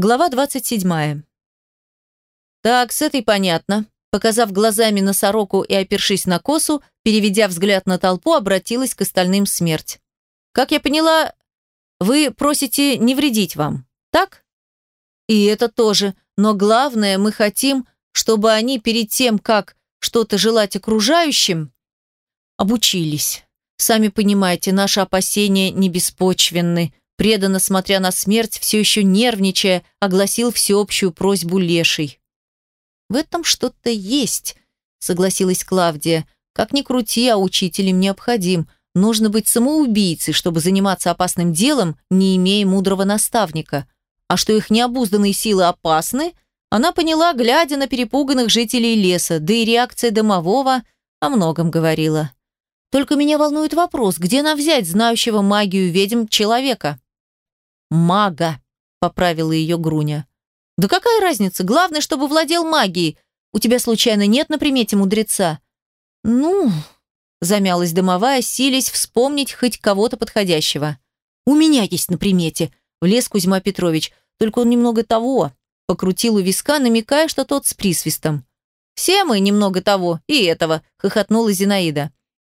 Глава 27. Так, с этой понятно. Показав глазами на сороку и опершись на косу, переведя взгляд на толпу, обратилась к остальным смерть. Как я поняла, вы просите не вредить вам, так? И это тоже, но главное, мы хотим, чтобы они перед тем, как что-то желать окружающим, обучились. Сами понимаете, наши опасения не беспочвенны. Преданно смотря на смерть, все еще нервничая, огласил всеобщую просьбу леший. «В этом что-то есть», — согласилась Клавдия. «Как ни крути, а учитель им необходим. Нужно быть самоубийцей, чтобы заниматься опасным делом, не имея мудрого наставника. А что их необузданные силы опасны, она поняла, глядя на перепуганных жителей леса, да и реакция домового о многом говорила. Только меня волнует вопрос, где нам взять знающего магию ведьм человека? Мага, поправила ее Груня. Да какая разница? Главное, чтобы владел магией. У тебя случайно нет на примете мудреца? Ну, замялась домовая, силясь вспомнить хоть кого-то подходящего. «У меня есть на примете», – влез Кузьма Петрович. «Только он немного того». Покрутил у виска, намекая, что тот с присвистом. «Все мы немного того и этого», – хохотнула Зинаида.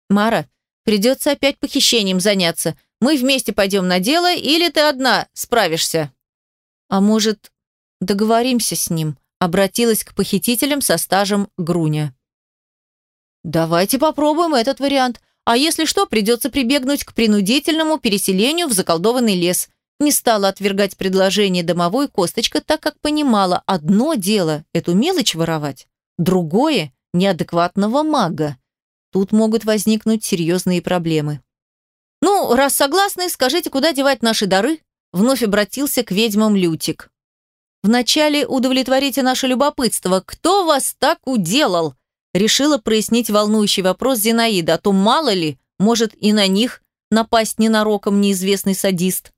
«Мара, придется опять похищением заняться. Мы вместе пойдем на дело, или ты одна справишься?» «А может, договоримся с ним?» – обратилась к похитителям со стажем Груня. Давайте попробуем этот вариант. А если что, придется прибегнуть к принудительному переселению в заколдованный лес. Не стала отвергать предложение домовой косточка, так как понимала, одно дело – эту мелочь воровать, другое – неадекватного мага. Тут могут возникнуть серьезные проблемы. «Ну, раз согласны, скажите, куда девать наши дары?» Вновь обратился к ведьмам Лютик. «Вначале удовлетворите наше любопытство. Кто вас так уделал?» Решила прояснить волнующий вопрос Зинаида, а то мало ли, может и на них напасть ненароком неизвестный садист.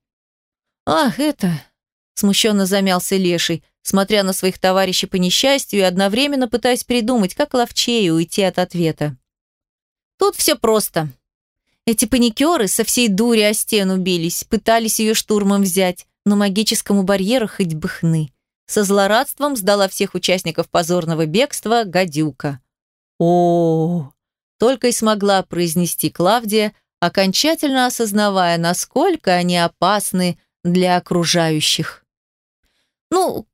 «Ах, это...» – смущенно замялся Леший, смотря на своих товарищей по несчастью и одновременно пытаясь придумать, как ловчее уйти от ответа. «Тут все просто. Эти паникеры со всей дури о стену бились, пытались ее штурмом взять, но магическому барьеру хоть бы хны. Со злорадством сдала всех участников позорного бегства гадюка о, только и смогла произнести Клавдия, окончательно осознавая, насколько они опасны для окружающих. «Ну,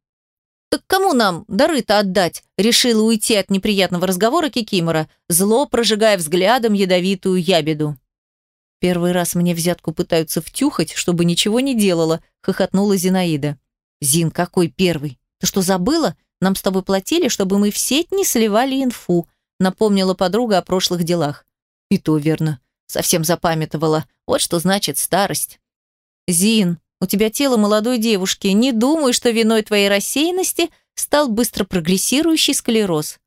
так кому нам дары-то отдать?» решила уйти от неприятного разговора Кикимора, зло прожигая взглядом ядовитую ябеду. «Первый раз мне взятку пытаются втюхать, чтобы ничего не делала», хохотнула Зинаида. «Зин, какой первый? Ты что, забыла? Нам с тобой платили, чтобы мы в сеть не сливали инфу напомнила подруга о прошлых делах. И то верно. Совсем запамятовала. Вот что значит старость. Зин, у тебя тело молодой девушки. Не думаю, что виной твоей рассеянности стал быстро прогрессирующий склероз.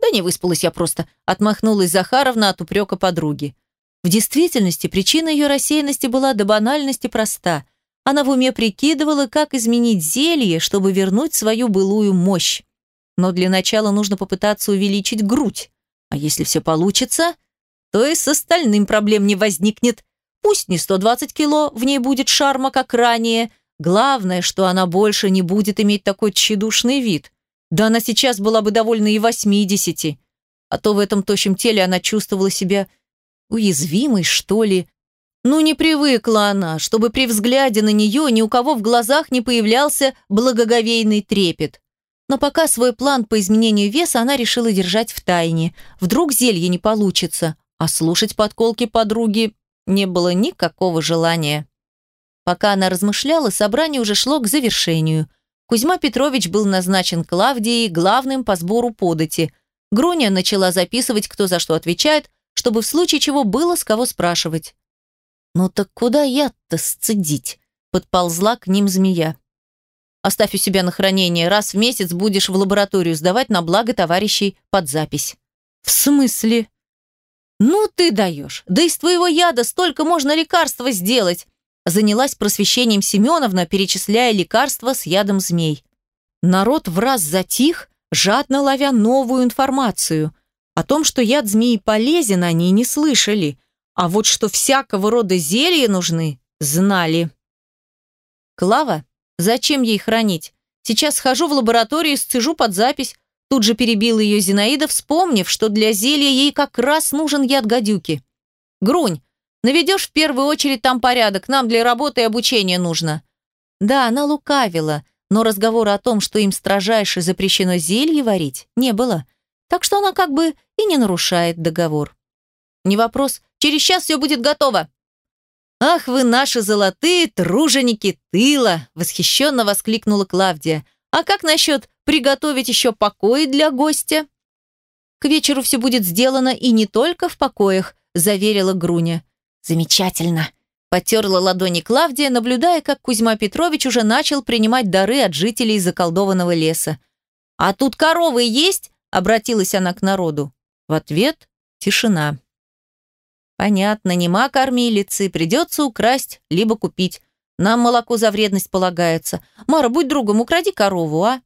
Да не выспалась я просто, отмахнулась Захаровна от упрека подруги. В действительности причина ее рассеянности была до банальности проста. Она в уме прикидывала, как изменить зелье, чтобы вернуть свою былую мощь. Но для начала нужно попытаться увеличить грудь. А если все получится, то и с остальным проблем не возникнет. Пусть не 120 кило, в ней будет шарма, как ранее. Главное, что она больше не будет иметь такой тщедушный вид. Да она сейчас была бы довольна и 80. А то в этом тощем теле она чувствовала себя уязвимой, что ли. Ну, не привыкла она, чтобы при взгляде на нее ни у кого в глазах не появлялся благоговейный трепет. Но пока свой план по изменению веса она решила держать в тайне. Вдруг зелье не получится, а слушать подколки подруги не было никакого желания. Пока она размышляла, собрание уже шло к завершению. Кузьма Петрович был назначен Клавдией главным по сбору подати. Груня начала записывать, кто за что отвечает, чтобы в случае чего было с кого спрашивать. «Ну так куда я-то сцедить?» – подползла к ним змея. Оставь у себя на хранение. Раз в месяц будешь в лабораторию сдавать на благо товарищей под запись». «В смысле?» «Ну ты даешь! Да из твоего яда столько можно лекарства сделать!» Занялась просвещением Семеновна, перечисляя лекарства с ядом змей. Народ в раз затих, жадно ловя новую информацию. О том, что яд змеи полезен, они не слышали. А вот что всякого рода зелья нужны, знали. Клава Зачем ей хранить? Сейчас схожу в лабораторию и сцежу под запись. Тут же перебила ее Зинаида, вспомнив, что для зелья ей как раз нужен яд гадюки. «Грунь, наведешь в первую очередь там порядок, нам для работы и обучения нужно». Да, она лукавила, но разговора о том, что им строжайше запрещено зелье варить, не было. Так что она как бы и не нарушает договор. Не вопрос, через час все будет готово. «Ах вы наши золотые труженики тыла!» – восхищенно воскликнула Клавдия. «А как насчет приготовить еще покои для гостя?» «К вечеру все будет сделано и не только в покоях», – заверила Груня. «Замечательно!» – потерла ладони Клавдия, наблюдая, как Кузьма Петрович уже начал принимать дары от жителей заколдованного леса. «А тут коровы есть?» – обратилась она к народу. В ответ – тишина. Понятно, нема кормилицы, придется украсть, либо купить. Нам молоко за вредность полагается. Мара, будь другом, укради корову, а?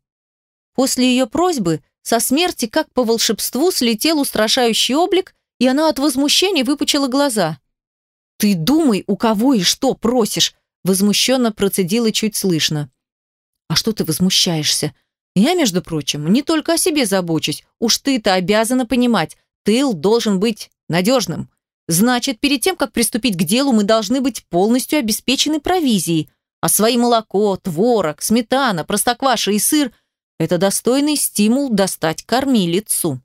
После ее просьбы со смерти, как по волшебству, слетел устрашающий облик, и она от возмущения выпучила глаза. «Ты думай, у кого и что просишь!» Возмущенно процедила чуть слышно. «А что ты возмущаешься? Я, между прочим, не только о себе забочусь. Уж ты-то обязана понимать, тыл должен быть надежным. Значит, перед тем, как приступить к делу, мы должны быть полностью обеспечены провизией. А свои молоко, творог, сметана, простокваша и сыр – это достойный стимул достать кормилицу.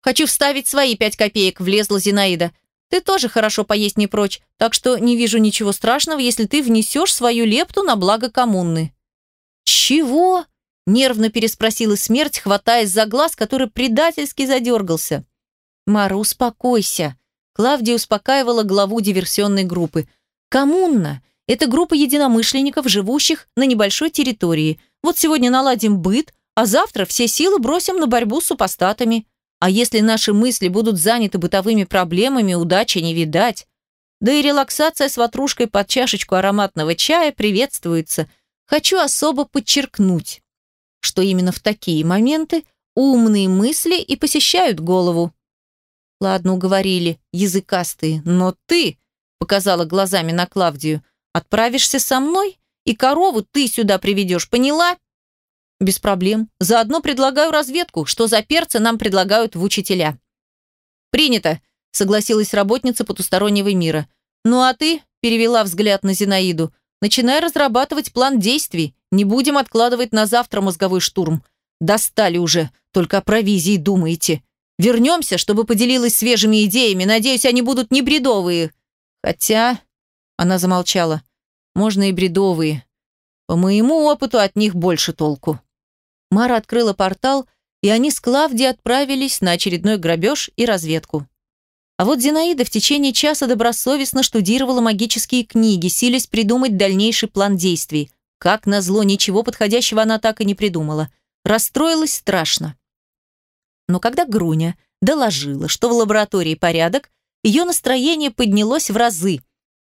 «Хочу вставить свои пять копеек», – влезла Зинаида. «Ты тоже хорошо поесть не прочь, так что не вижу ничего страшного, если ты внесешь свою лепту на благо коммуны». «Чего?» – нервно переспросила смерть, хватаясь за глаз, который предательски задергался. «Мара, успокойся», Клавдия успокаивала главу диверсионной группы. «Коммуна – это группа единомышленников, живущих на небольшой территории. Вот сегодня наладим быт, а завтра все силы бросим на борьбу с супостатами. А если наши мысли будут заняты бытовыми проблемами, удачи не видать. Да и релаксация с ватрушкой под чашечку ароматного чая приветствуется. Хочу особо подчеркнуть, что именно в такие моменты умные мысли и посещают голову. Ладно, уговорили, языкастые, но ты, показала глазами на Клавдию, отправишься со мной и корову ты сюда приведешь, поняла? Без проблем. Заодно предлагаю разведку, что за перцы нам предлагают в учителя. Принято, согласилась работница потустороннего мира. Ну а ты, перевела взгляд на Зинаиду, начинай разрабатывать план действий. Не будем откладывать на завтра мозговой штурм. Достали уже, только о провизии думаете. Вернемся, чтобы поделилась свежими идеями. Надеюсь, они будут не бредовые. Хотя...» Она замолчала. «Можно и бредовые. По моему опыту от них больше толку». Мара открыла портал, и они с Клавди отправились на очередной грабеж и разведку. А вот Зинаида в течение часа добросовестно штудировала магические книги, силясь придумать дальнейший план действий. Как назло, ничего подходящего она так и не придумала. Расстроилась страшно. Но когда Груня доложила, что в лаборатории порядок, ее настроение поднялось в разы.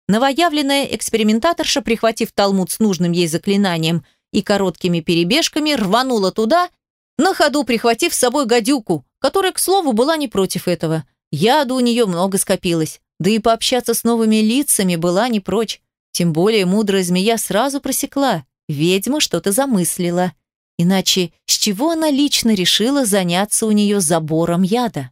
Новоявленная экспериментаторша, прихватив талмуд с нужным ей заклинанием и короткими перебежками, рванула туда, на ходу прихватив с собой гадюку, которая, к слову, была не против этого. Яду у нее много скопилось, да и пообщаться с новыми лицами была не прочь. Тем более мудрая змея сразу просекла. Ведьма что-то замыслила. Иначе с чего она лично решила заняться у нее забором яда?